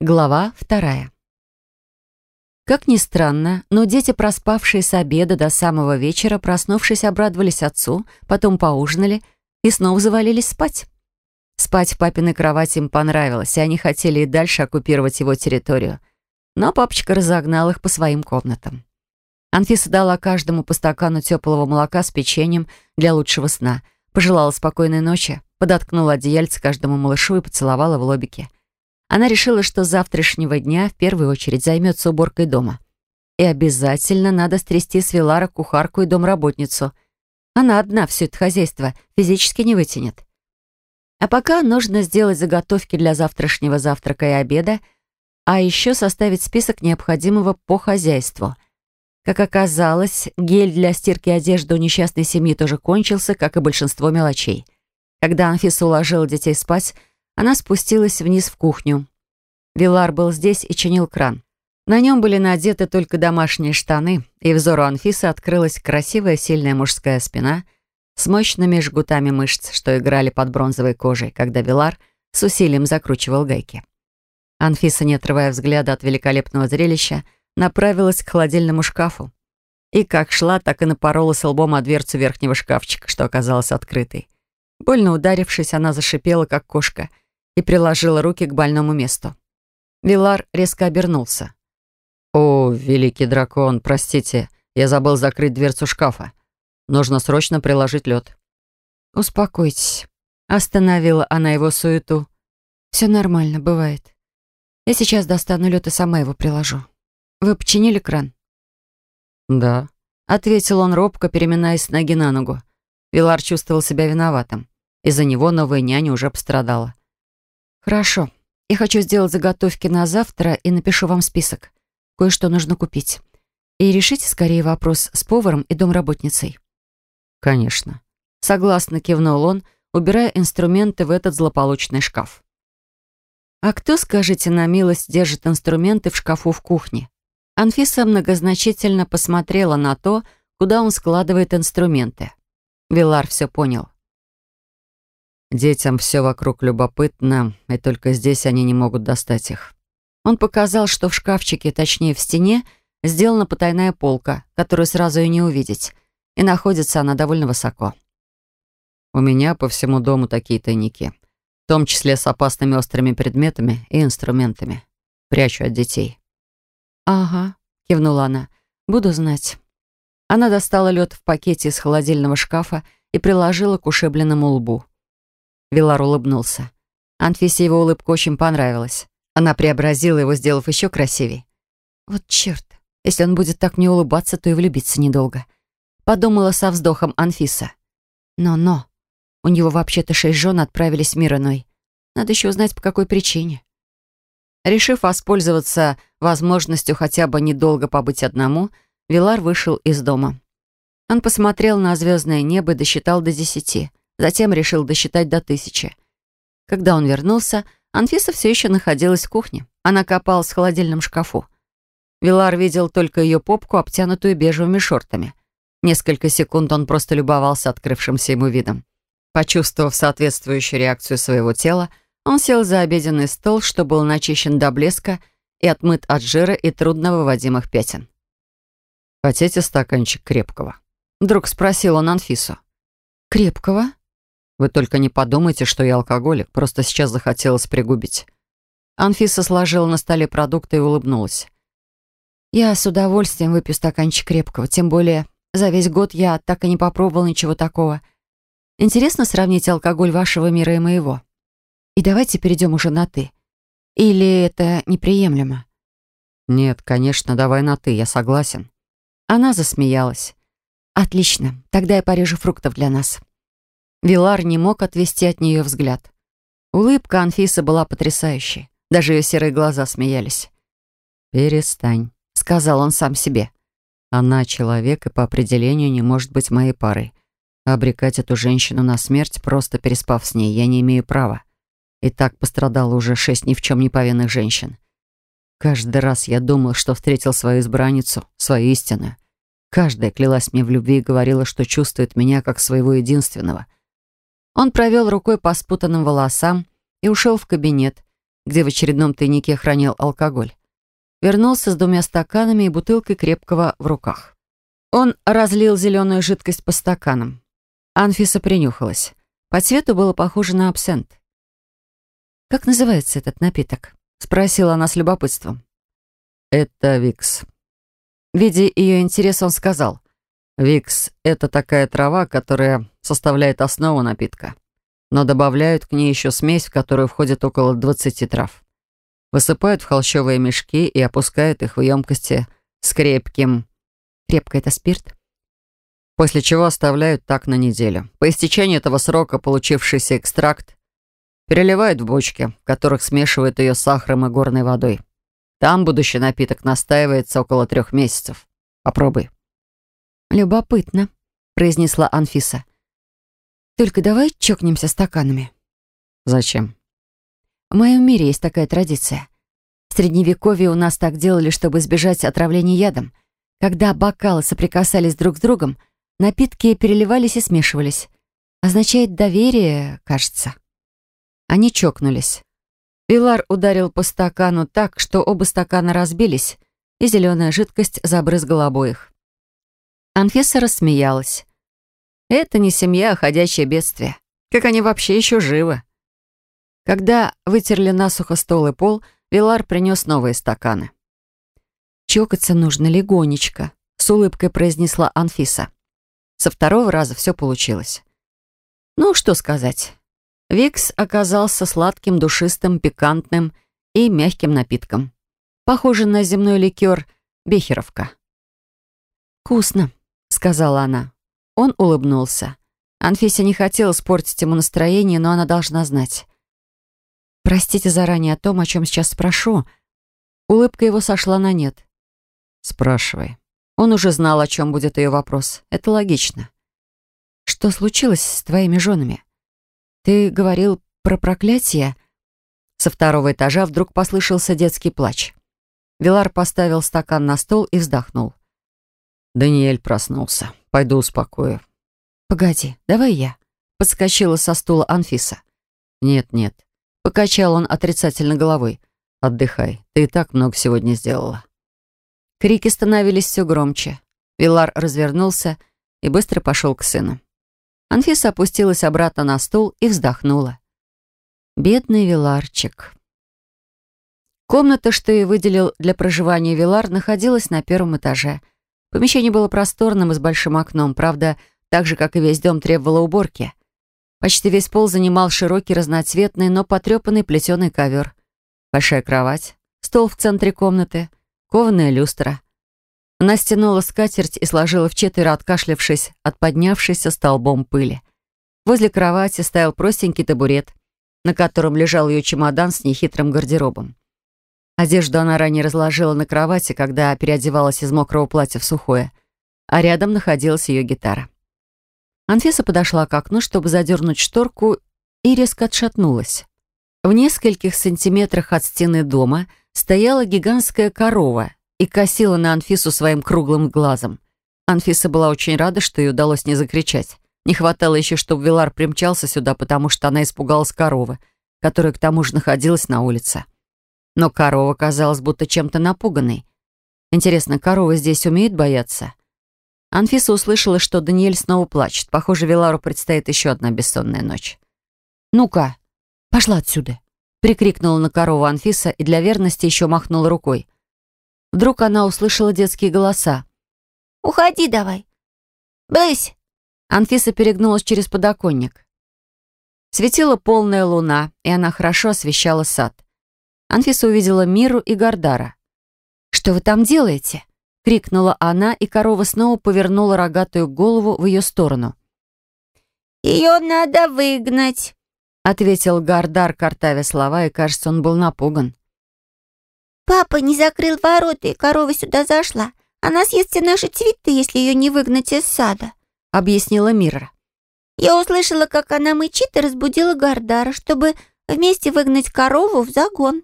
Глава вторая. Как ни странно, но дети, проспавшие с обеда до самого вечера, проснувшись, обрадовались отцу, потом поужинали и снова завалились спать. Спать в папиной кровати им понравилось, и они хотели и дальше оккупировать его территорию. Но папочка разогнал их по своим комнатам. Анфиса дала каждому по стакану теплого молока с печеньем для лучшего сна, пожелала спокойной ночи, подоткнула одеяльце каждому малышу и поцеловала в лобике. Она решила, что с завтрашнего дня в первую очередь займется уборкой дома. И обязательно надо стрясти с Вилара кухарку и домработницу. Она одна все это хозяйство физически не вытянет. А пока нужно сделать заготовки для завтрашнего завтрака и обеда, а еще составить список необходимого по хозяйству. Как оказалось, гель для стирки одежды у несчастной семьи тоже кончился, как и большинство мелочей. Когда Анфиса уложила детей спать, она спустилась вниз в кухню. Вилар был здесь и чинил кран. На нем были надеты только домашние штаны, и взору Анфисы открылась красивая сильная мужская спина с мощными жгутами мышц, что играли под бронзовой кожей, когда Вилар с усилием закручивал гайки. Анфиса, не отрывая взгляда от великолепного зрелища, направилась к холодильному шкафу. И как шла, так и напоролась лбом о дверцу верхнего шкафчика, что оказалась открытой. Больно ударившись, она зашипела, как кошка — и приложила руки к больному месту. Вилар резко обернулся. «О, великий дракон, простите, я забыл закрыть дверцу шкафа. Нужно срочно приложить лед». «Успокойтесь», — остановила она его суету. «Все нормально, бывает. Я сейчас достану лед и сама его приложу. Вы починили кран?» «Да», — ответил он робко, переминаясь с ноги на ногу. Вилар чувствовал себя виноватым. Из-за него новая няня уже пострадала. «Хорошо. Я хочу сделать заготовки на завтра и напишу вам список. Кое-что нужно купить. И решите скорее вопрос с поваром и домработницей». «Конечно». Согласно кивнул он, убирая инструменты в этот злополучный шкаф. «А кто, скажите на милость, держит инструменты в шкафу в кухне?» Анфиса многозначительно посмотрела на то, куда он складывает инструменты. Вилар все понял. Детям все вокруг любопытно, и только здесь они не могут достать их. Он показал, что в шкафчике, точнее в стене, сделана потайная полка, которую сразу и не увидеть, и находится она довольно высоко. У меня по всему дому такие тайники, в том числе с опасными острыми предметами и инструментами. Прячу от детей. «Ага», — кивнула она, — «буду знать». Она достала лед в пакете из холодильного шкафа и приложила к ушибленному лбу. Вилар улыбнулся. Анфисе его улыбка очень понравилась. Она преобразила его, сделав еще красивее. «Вот черт, если он будет так не улыбаться, то и влюбиться недолго», подумала со вздохом Анфиса. «Но-но, у него вообще-то шесть жен отправились в мир иной. Надо еще узнать, по какой причине». Решив воспользоваться возможностью хотя бы недолго побыть одному, Вилар вышел из дома. Он посмотрел на звездное небо и досчитал до десяти. Затем решил досчитать до тысячи. Когда он вернулся, Анфиса все еще находилась в кухне. Она копалась в холодильном шкафу. Вилар видел только ее попку, обтянутую бежевыми шортами. Несколько секунд он просто любовался открывшимся ему видом. Почувствовав соответствующую реакцию своего тела, он сел за обеденный стол, что был начищен до блеска и отмыт от жира и трудно выводимых пятен. «Хотите стаканчик крепкого?» Вдруг спросил он Анфису. «Крепкого?» Вы только не подумайте, что я алкоголик, просто сейчас захотелось пригубить». Анфиса сложила на столе продукты и улыбнулась. «Я с удовольствием выпью стаканчик крепкого, тем более за весь год я так и не попробовал ничего такого. Интересно сравнить алкоголь вашего мира и моего. И давайте перейдем уже на «ты». Или это неприемлемо?» «Нет, конечно, давай на «ты», я согласен». Она засмеялась. «Отлично, тогда я порежу фруктов для нас». Вилар не мог отвести от нее взгляд. Улыбка Анфисы была потрясающей. Даже ее серые глаза смеялись. «Перестань», — сказал он сам себе. «Она человек и по определению не может быть моей парой. обрекать эту женщину на смерть, просто переспав с ней, я не имею права. И так пострадало уже шесть ни в чем не повинных женщин. Каждый раз я думал, что встретил свою избранницу, свою истину. Каждая клялась мне в любви и говорила, что чувствует меня как своего единственного — он провел рукой по спутанным волосам и ушел в кабинет, где в очередном тайнике хранил алкоголь. Вернулся с двумя стаканами и бутылкой крепкого в руках. Он разлил зеленую жидкость по стаканам. Анфиса принюхалась. По цвету было похоже на абсент. «Как называется этот напиток?» — спросила она с любопытством. «Это Викс». Видя ее интерес, он сказал, «Викс — это такая трава, которая составляет основу напитка, но добавляют к ней еще смесь, в которую входит около 20 трав. Высыпают в холщовые мешки и опускают их в емкости с крепким... Крепко — это спирт? После чего оставляют так на неделю. По истечении этого срока получившийся экстракт переливают в бочки, в которых смешивают ее с сахаром и горной водой. Там будущий напиток настаивается около трех месяцев. Попробуй. «Любопытно», — произнесла Анфиса. «Только давай чокнемся стаканами». «Зачем?» «В моем мире есть такая традиция. В Средневековье у нас так делали, чтобы избежать отравления ядом. Когда бокалы соприкасались друг с другом, напитки переливались и смешивались. Означает доверие, кажется». Они чокнулись. Вилар ударил по стакану так, что оба стакана разбились, и зеленая жидкость забрызгала обоих. Анфиса рассмеялась. «Это не семья, а ходячее бедствие. Как они вообще еще живы?» Когда вытерли насухо стол и пол, Вилар принес новые стаканы. «Чокаться нужно легонечко», — с улыбкой произнесла Анфиса. Со второго раза все получилось. Ну, что сказать. Викс оказался сладким, душистым, пикантным и мягким напитком. Похоже на земной ликер «Бехеровка». «Вкусно», — сказала она. Он улыбнулся. Анфисе не хотела испортить ему настроение, но она должна знать. «Простите заранее о том, о чем сейчас спрошу». Улыбка его сошла на нет. «Спрашивай». Он уже знал, о чем будет ее вопрос. Это логично. «Что случилось с твоими женами?» «Ты говорил про проклятие?» Со второго этажа вдруг послышался детский плач. Вилар поставил стакан на стол и вздохнул. Даниэль проснулся. Пойду успокою. «Погоди, давай я». Подскочила со стула Анфиса. «Нет, нет». Покачал он отрицательно головой. «Отдыхай. Ты и так много сегодня сделала». Крики становились все громче. Вилар развернулся и быстро пошел к сыну. Анфиса опустилась обратно на стул и вздохнула. Бедный Виларчик. Комната, что и выделил для проживания Вилар, находилась на первом этаже. Помещение было просторным и с большим окном, правда, так же, как и весь дом, требовало уборки. Почти весь пол занимал широкий разноцветный, но потрепанный плетеный ковер. Большая кровать, стол в центре комнаты, кованая люстра. Она стянула скатерть и сложила в четверо, откашлявшись от поднявшейся столбом пыли. Возле кровати стоял простенький табурет, на котором лежал ее чемодан с нехитрым гардеробом. Одежду она ранее разложила на кровати, когда переодевалась из мокрого платья в сухое, а рядом находилась ее гитара. Анфиса подошла к окну, чтобы задернуть шторку, и резко отшатнулась. В нескольких сантиметрах от стены дома стояла гигантская корова и косила на Анфису своим круглым глазом. Анфиса была очень рада, что ей удалось не закричать. Не хватало еще, чтобы Вилар примчался сюда, потому что она испугалась коровы, которая к тому же находилась на улице. Но корова казалась будто чем-то напуганной. Интересно, корова здесь умеет бояться? Анфиса услышала, что Даниэль снова плачет. Похоже, Вилару предстоит еще одна бессонная ночь. «Ну-ка, пошла отсюда!» прикрикнула на корову Анфиса и для верности еще махнула рукой. Вдруг она услышала детские голоса. «Уходи давай! Брысь!» Анфиса перегнулась через подоконник. Светила полная луна, и она хорошо освещала сад. Анфиса увидела Миру и Гардара. «Что вы там делаете?» — крикнула она, и корова снова повернула рогатую голову в ее сторону. «Ее надо выгнать», — ответил Гардар, картавя слова, и, кажется, он был напуган. «Папа не закрыл ворота, и корова сюда зашла. Она съест все наши цветы, если ее не выгнать из сада», — объяснила Мира. «Я услышала, как она мычит и разбудила Гардара, чтобы вместе выгнать корову в загон».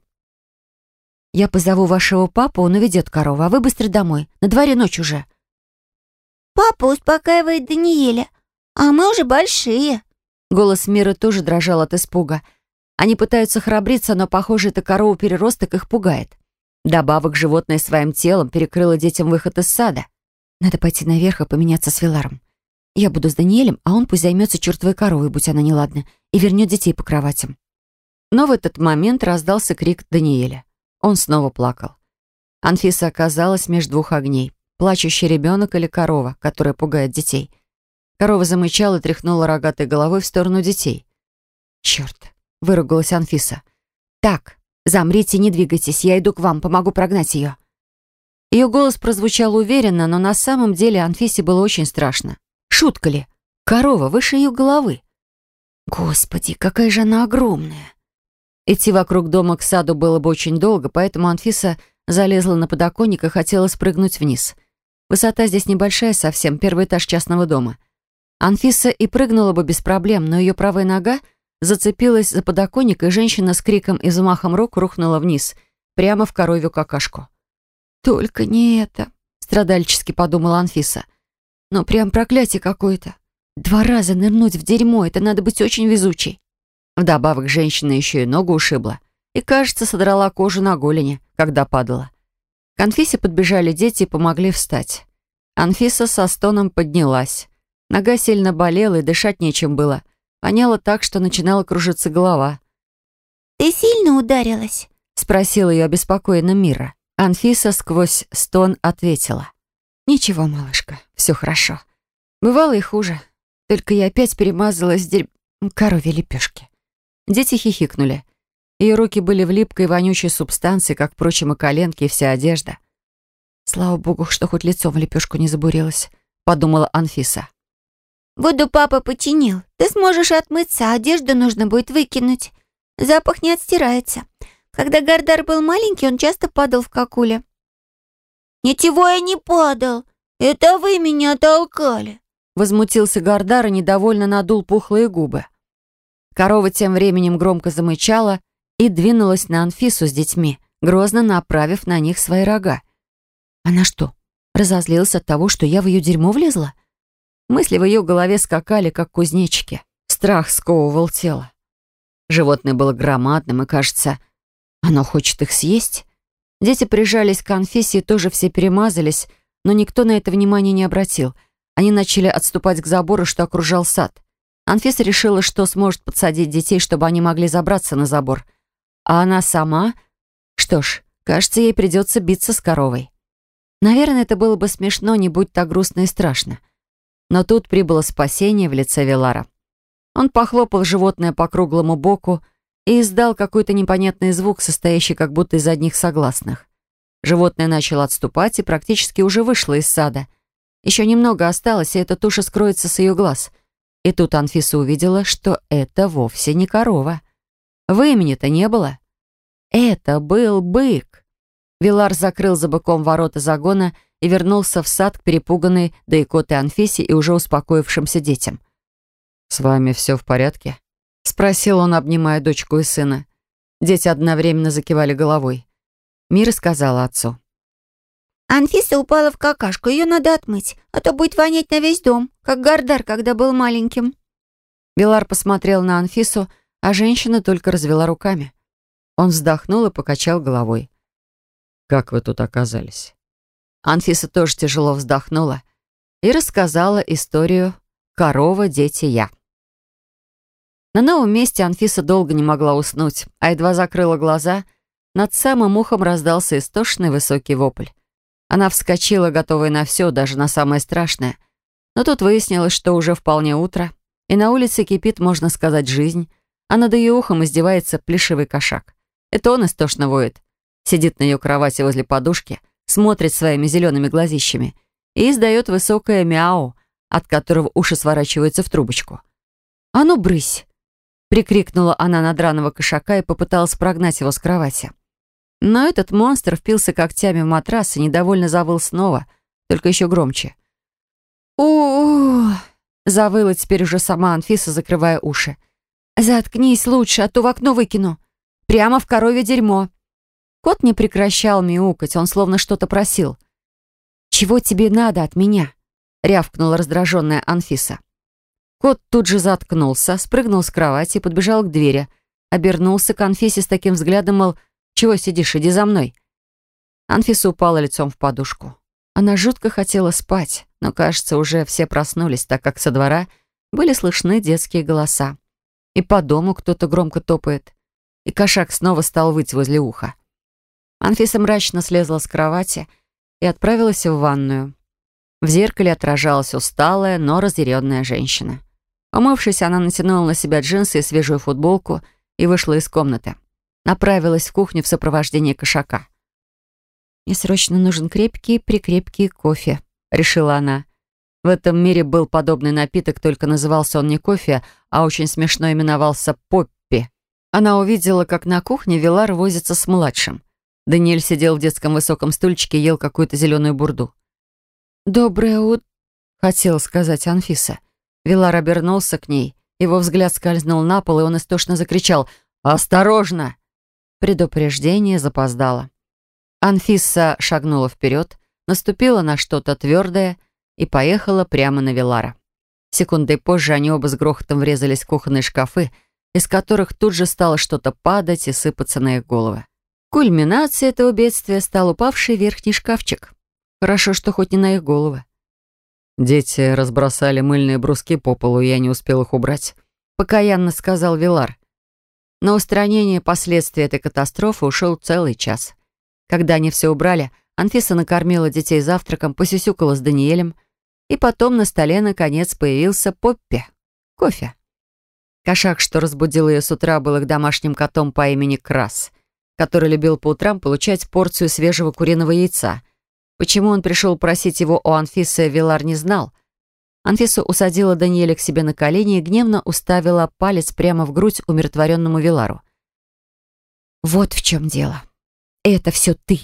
«Я позову вашего папу, он уведет корову, а вы быстро домой. На дворе ночь уже». «Папа успокаивает Даниэля, а мы уже большие». Голос Миры тоже дрожал от испуга. Они пытаются храбриться, но, похоже, эта корова-переросток их пугает. Добавок животное своим телом перекрыло детям выход из сада. Надо пойти наверх и поменяться с Виларом. Я буду с Даниэлем, а он пусть займется чертовой коровой, будь она неладна, и вернет детей по кроватям. Но в этот момент раздался крик Даниэля. Он снова плакал. Анфиса оказалась между двух огней. Плачущий ребенок или корова, которая пугает детей. Корова замычала и тряхнула рогатой головой в сторону детей. «Черт!» — выругалась Анфиса. «Так, замрите, не двигайтесь, я иду к вам, помогу прогнать ее». Ее голос прозвучал уверенно, но на самом деле Анфисе было очень страшно. Шутка ли? Корова выше ее головы. Господи, какая же она огромная. Идти вокруг дома к саду было бы очень долго, поэтому Анфиса залезла на подоконник и хотела спрыгнуть вниз. Высота здесь небольшая совсем, первый этаж частного дома. Анфиса и прыгнула бы без проблем, но ее правая нога зацепилась за подоконник, и женщина с криком и замахом рук рухнула вниз, прямо в коровью какашку. «Только не это», — страдальчески подумала Анфиса. «Но прям проклятие какое-то. Два раза нырнуть в дерьмо — это надо быть очень везучей». Вдобавок женщина еще и ногу ушибла и, кажется, содрала кожу на голени, когда падала. К Анфисе подбежали дети и помогли встать. Анфиса со стоном поднялась. Нога сильно болела и дышать нечем было. Воняло так, что начинала кружиться голова. «Ты сильно ударилась?» — спросила ее обеспокоенно Мира. Анфиса сквозь стон ответила. «Ничего, малышка, все хорошо. Бывало и хуже. Только я опять перемазалась дерь... коровьей лепешки». Дети хихикнули. Ее руки были в липкой вонючей субстанции, как, впрочем, и коленки, и вся одежда. «Слава богу, что хоть лицом в лепешку не забурилась», — подумала Анфиса. «Воду папа починил. Ты сможешь отмыться, а одежду нужно будет выкинуть. Запах не отстирается. Когда Гардар был маленький, он часто падал в какуле». «Ничего я не падал. Это вы меня толкали», — возмутился Гардар и недовольно надул пухлые губы. Корова тем временем громко замычала и двинулась на Анфису с детьми, грозно направив на них свои рога. Она что, разозлилась от того, что я в ее дерьмо влезла? Мысли в ее голове скакали, как кузнечики. Страх сковывал тело. Животное было громадным, и, кажется, оно хочет их съесть. Дети прижались к конфессии, тоже все перемазались, но никто на это внимания не обратил. Они начали отступать к забору, что окружал сад. Анфиса решила, что сможет подсадить детей, чтобы они могли забраться на забор. А она сама... Что ж, кажется, ей придется биться с коровой. Наверное, это было бы смешно, не будь так грустно и страшно. Но тут прибыло спасение в лице Велара. Он похлопал животное по круглому боку, и издал какой-то непонятный звук, состоящий как будто из одних согласных. Животное начало отступать и практически уже вышло из сада. Еще немного осталось, и эта туша скроется с ее глаз. И тут Анфиса увидела, что это вовсе не корова. В имени-то не было. Это был бык. Вилар закрыл за быком ворота загона и вернулся в сад к перепуганной да икоты Анфисе и уже успокоившимся детям. «С вами все в порядке?» — спросил он, обнимая дочку и сына. Дети одновременно закивали головой. Мира сказала отцу. «Анфиса упала в какашку, ее надо отмыть, а то будет вонять на весь дом, как Гардар, когда был маленьким». Белар посмотрел на Анфису, а женщина только развела руками. Он вздохнул и покачал головой. «Как вы тут оказались?» Анфиса тоже тяжело вздохнула и рассказала историю «Корова, дети, я». На новом месте Анфиса долго не могла уснуть, а едва закрыла глаза, над самым ухом раздался истошный высокий вопль. Она вскочила, готовая на все, даже на самое страшное. Но тут выяснилось, что уже вполне утро, и на улице кипит, можно сказать, жизнь, а над ее ухом издевается плешивый кошак. Это он истошно воет. Сидит на ее кровати возле подушки, смотрит своими зелеными глазищами и издает высокое мяу, от которого уши сворачиваются в трубочку. «А ну, брысь!» Прикрикнула она на драного кошака и попыталась прогнать его с кровати. Но этот монстр впился когтями в матрас и недовольно завыл снова, только еще громче. у завыла теперь уже сама Анфиса, закрывая уши. «Заткнись лучше, а то в окно выкину. Прямо в коровье дерьмо». Кот не прекращал мяукать, он словно что-то просил. «Чего тебе надо от меня?» — рявкнула раздраженная Анфиса. Кот тут же заткнулся, спрыгнул с кровати подбежал к двери, обернулся к Анфисе с таким взглядом, мол, «Чего сидишь, иди за мной». Анфиса упала лицом в подушку. Она жутко хотела спать, но, кажется, уже все проснулись, так как со двора были слышны детские голоса. И по дому кто-то громко топает. И кошак снова стал выть возле уха. Анфиса мрачно слезла с кровати и отправилась в ванную. В зеркале отражалась усталая, но разъяренная женщина. Умывшись, она натянула на себя джинсы и свежую футболку и вышла из комнаты. Направилась в кухню в сопровождении кошака. «Мне срочно нужен крепкий-прикрепкий кофе», — решила она. В этом мире был подобный напиток, только назывался он не кофе, а очень смешно именовался Поппи. Она увидела, как на кухне Вилар возится с младшим. Даниэль сидел в детском высоком стульчике и ел какую-то зеленую бурду. «Доброе утро», — хотела сказать Анфиса. Вилар обернулся к ней. Его взгляд скользнул на пол, и он истошно закричал «Осторожно!». Предупреждение запоздало. Анфиса шагнула вперед, наступила на что-то твердое и поехала прямо на Вилара. Секундой позже они оба с грохотом врезались в кухонные шкафы, из которых тут же стало что-то падать и сыпаться на их головы. Кульминацией этого бедствия стал упавший верхний шкафчик. Хорошо, что хоть не на их головы. «Дети разбросали мыльные бруски по полу, я не успел их убрать», — покаянно сказал Вилар. На устранение последствий этой катастрофы ушел целый час — когда они все убрали, Анфиса накормила детей завтраком, посюсюкала с Даниэлем, и потом на столе, наконец, появился Поппи. Кофе. Кошак, что разбудил ее с утра, был их домашним котом по имени Крас, который любил по утрам получать порцию свежего куриного яйца. Почему он пришел просить его у Анфисы, Вилар не знал. Анфиса усадила Даниэля к себе на колени и гневно уставила палец прямо в грудь умиротворенному Вилару. «Вот в чем дело», это все ты».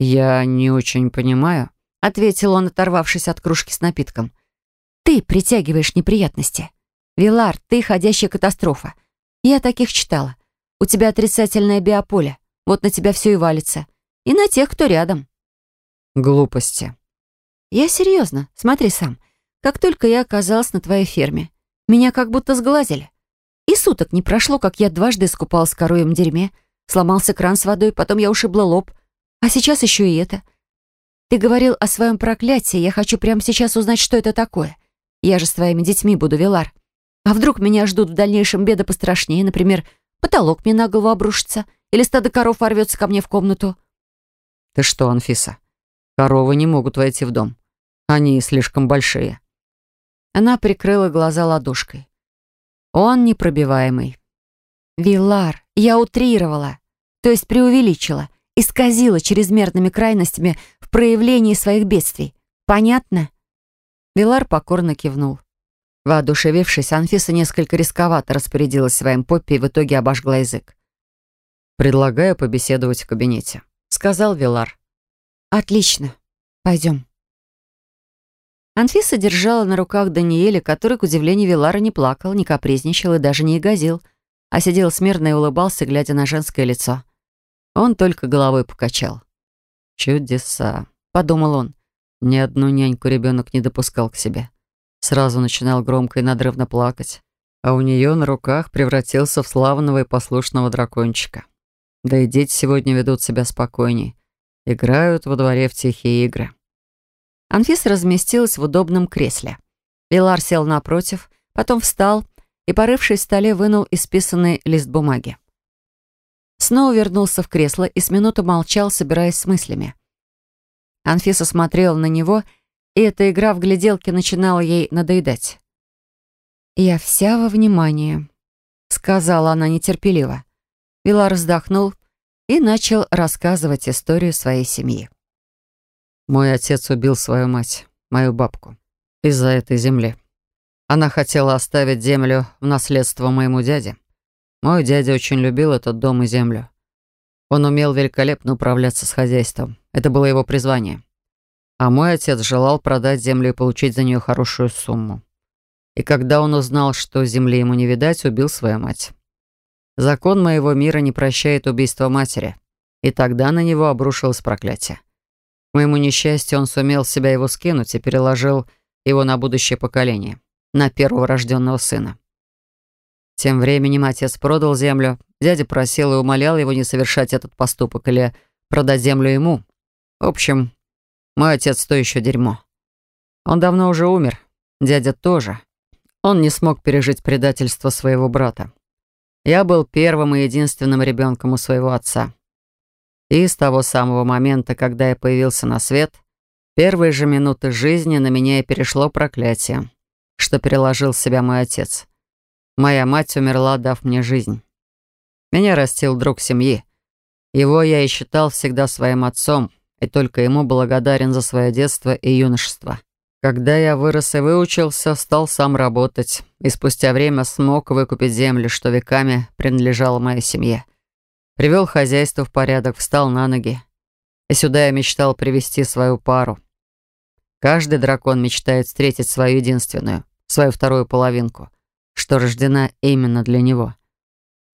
«Я не очень понимаю», — ответил он, оторвавшись от кружки с напитком. «Ты притягиваешь неприятности. Вилар, ты ходящая катастрофа. Я таких читала. У тебя отрицательное биополе. Вот на тебя все и валится. И на тех, кто рядом». «Глупости». «Я серьезно. Смотри сам. Как только я оказалась на твоей ферме, меня как будто сглазили. И суток не прошло, как я дважды искупалась в коровьем дерьме, Сломался кран с водой, потом я ушибла лоб. А сейчас еще и это. Ты говорил о своем проклятии. Я хочу прямо сейчас узнать, что это такое. Я же с твоими детьми буду, Вилар. А вдруг меня ждут в дальнейшем беды пострашнее? Например, потолок мне на голову обрушится, или стадо коров ворвется ко мне в комнату. Ты что, Анфиса? Коровы не могут войти в дом. Они слишком большие. Она прикрыла глаза ладошкой. Он непробиваемый. Вилар, я утрировала, то есть преувеличила, исказила чрезмерными крайностями в проявлении своих бедствий. Понятно? Вилар покорно кивнул. Воодушевившись, Анфиса несколько рисковато распорядилась своим поппи и в итоге обожгла язык. «Предлагаю побеседовать в кабинете», — сказал Вилар. «Отлично. Пойдем». Анфиса держала на руках Даниэля, который, к удивлению Вилара, не плакал, не капризничал и даже не ягозил — а сидел смирно и улыбался, глядя на женское лицо. Он только головой покачал. «Чудеса», — подумал он. Ни одну няньку ребенок не допускал к себе. Сразу начинал громко и надрывно плакать, а у нее на руках превратился в славного и послушного дракончика. Да и дети сегодня ведут себя спокойней. Играют во дворе в тихие игры. Анфиса разместилась в удобном кресле. Вилар сел напротив, потом встал и, порывшись в столе, вынул исписанный лист бумаги. Снова вернулся в кресло и с минуту молчал, собираясь с мыслями. Анфиса смотрела на него, и эта игра в гляделке начинала ей надоедать. «Я вся во внимании», — сказала она нетерпеливо. Вилар вздохнул и начал рассказывать историю своей семьи. «Мой отец убил свою мать, мою бабку, из-за этой земли. Она хотела оставить землю в наследство моему дяде. Мой дядя очень любил этот дом и землю. Он умел великолепно управляться с хозяйством. Это было его призвание. А мой отец желал продать землю и получить за нее хорошую сумму. И когда он узнал, что земли ему не видать, убил свою мать. Закон моего мира не прощает убийство матери. И тогда на него обрушилось проклятие. Моему несчастью, он сумел себя его скинуть и переложил его на будущее поколение на первого рожденного сына. Тем временем отец продал землю. Дядя просил и умолял его не совершать этот поступок или продать землю ему. В общем, мой отец то еще дерьмо. Он давно уже умер. Дядя тоже. Он не смог пережить предательство своего брата. Я был первым и единственным ребенком у своего отца. И с того самого момента, когда я появился на свет, первые же минуты жизни на меня и перешло проклятие, что переложил в себя мой отец. Моя мать умерла, дав мне жизнь. Меня растил друг семьи. Его я и считал всегда своим отцом, и только ему благодарен за свое детство и юношество. Когда я вырос и выучился, стал сам работать, и спустя время смог выкупить землю, что веками принадлежало моей семье. Привел хозяйство в порядок, встал на ноги. И сюда я мечтал привести свою пару. Каждый дракон мечтает встретить свою единственную, свою вторую половинку, что рождена именно для него.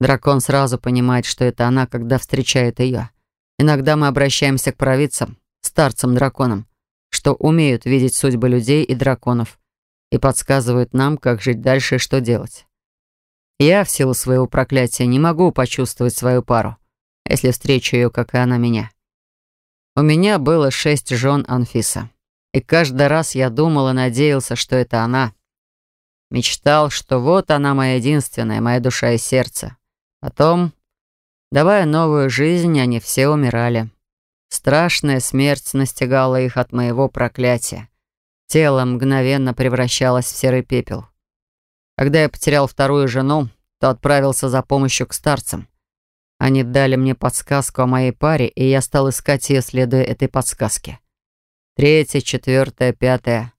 Дракон сразу понимает, что это она, когда встречает ее. Иногда мы обращаемся к провидцам, старцам-драконам, что умеют видеть судьбы людей и драконов и подсказывают нам, как жить дальше и что делать. Я, в силу своего проклятия, не могу почувствовать свою пару, если встречу ее, как и она меня. У меня было шесть жен Анфиса, и каждый раз я думал и надеялся, что это она. Мечтал, что вот она моя единственная, моя душа и сердце. Потом, давая новую жизнь, они все умирали. Страшная смерть настигала их от моего проклятия. Тело мгновенно превращалось в серый пепел. Когда я потерял вторую жену, то отправился за помощью к старцам. Они дали мне подсказку о моей паре, и я стал искать ее, следуя этой подсказке. Третья, четвертая, пятая.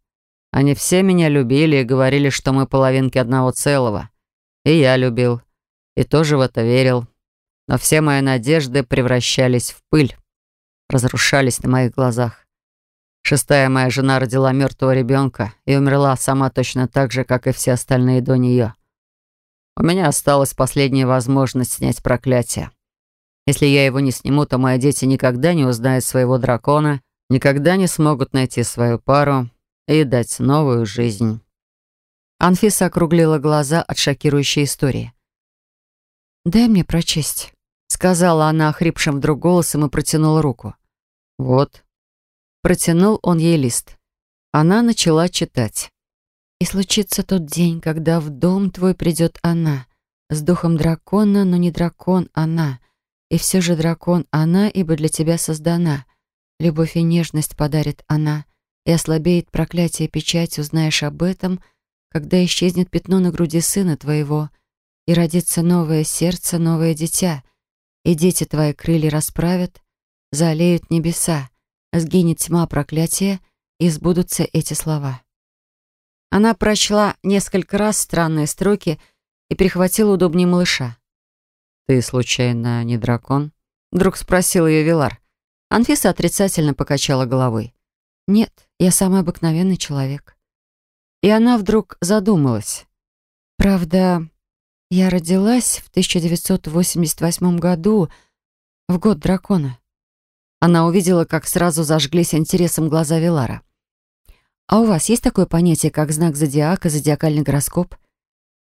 Они все меня любили и говорили, что мы половинки одного целого. И я любил. И тоже в это верил. Но все мои надежды превращались в пыль разрушались на моих глазах. Шестая моя жена родила мертвого ребенка и умерла сама точно так же, как и все остальные до нее. У меня осталась последняя возможность снять проклятие. Если я его не сниму, то мои дети никогда не узнают своего дракона, никогда не смогут найти свою пару и дать новую жизнь. Анфиса округлила глаза от шокирующей истории. «Дай мне прочесть», — сказала она охрипшим вдруг голосом и протянула руку. «Вот». Протянул он ей лист. Она начала читать. «И случится тот день, когда в дом твой придет она, с духом дракона, но не дракон она, и все же дракон она, ибо для тебя создана. Любовь и нежность подарит она, и ослабеет проклятие печать, узнаешь об этом, когда исчезнет пятно на груди сына твоего, и родится новое сердце, новое дитя, и дети твои крылья расправят, залеют небеса, сгинет тьма проклятия, и сбудутся эти слова. Она прочла несколько раз странные строки и перехватила удобнее малыша. «Ты, случайно, не дракон?» Вдруг спросил ее Вилар. Анфиса отрицательно покачала головой. «Нет, я самый обыкновенный человек». И она вдруг задумалась. «Правда, я родилась в 1988 году, в год дракона. Она увидела, как сразу зажглись интересом глаза Вилара. «А у вас есть такое понятие, как знак зодиака, зодиакальный гороскоп?»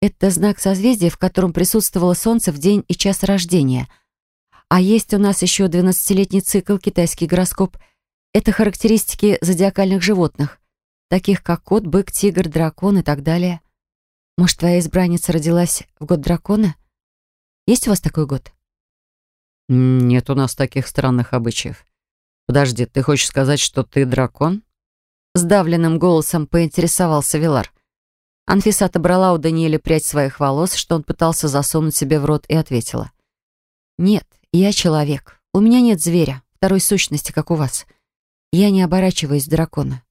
Это знак созвездия, в котором присутствовало Солнце в день и час рождения. А есть у нас еще 12-летний цикл, китайский гороскоп. Это характеристики зодиакальных животных, таких как кот, бык, тигр, дракон и так далее. Может, твоя избранница родилась в год дракона? Есть у вас такой год? «Нет у нас таких странных обычаев. Подожди, ты хочешь сказать, что ты дракон?» Сдавленным голосом поинтересовался Вилар. Анфиса отобрала у Даниэля прядь своих волос, что он пытался засунуть себе в рот, и ответила. «Нет, я человек. У меня нет зверя, второй сущности, как у вас. Я не оборачиваюсь в дракона.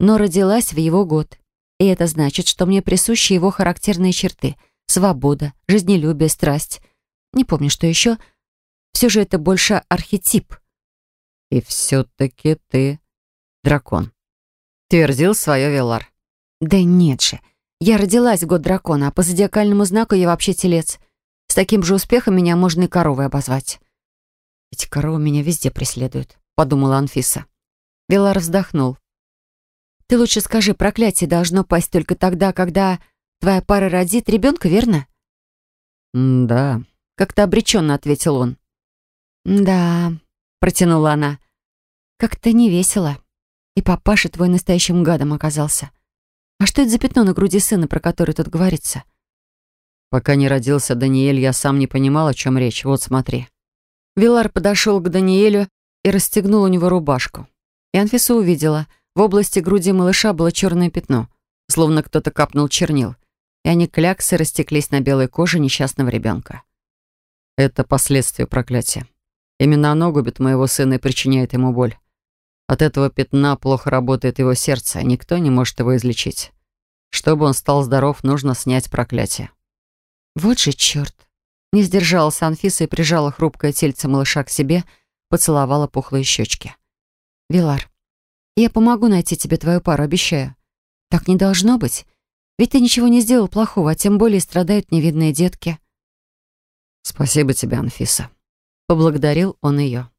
Но родилась в его год. И это значит, что мне присущи его характерные черты. Свобода, жизнелюбие, страсть. Не помню, что еще — все же это больше архетип. И все-таки ты дракон. Твердил свое Велар. Да нет же. Я родилась в год дракона, а по зодиакальному знаку я вообще телец. С таким же успехом меня можно и коровой обозвать. Эти коровы меня везде преследуют, подумала Анфиса. Велар вздохнул. Ты лучше скажи, проклятие должно пасть только тогда, когда твоя пара родит ребенка, верно? «Да», — как-то обреченно ответил он. «Да», — протянула она, — «как-то не весело. И папаша твой настоящим гадом оказался. А что это за пятно на груди сына, про которое тут говорится?» «Пока не родился Даниэль, я сам не понимал, о чем речь. Вот смотри». Вилар подошел к Даниэлю и расстегнул у него рубашку. И Анфиса увидела, в области груди малыша было черное пятно, словно кто-то капнул чернил, и они кляксы растеклись на белой коже несчастного ребенка. «Это последствия проклятия. Именно оно губит моего сына и причиняет ему боль. От этого пятна плохо работает его сердце, и никто не может его излечить. Чтобы он стал здоров, нужно снять проклятие. Вот же черт. Не сдержалась Анфиса и прижала хрупкое тельце малыша к себе, поцеловала пухлые щечки. «Вилар, я помогу найти тебе твою пару, обещаю. Так не должно быть. Ведь ты ничего не сделал плохого, а тем более страдают невидные детки». «Спасибо тебе, Анфиса», Поблагодарил он ее.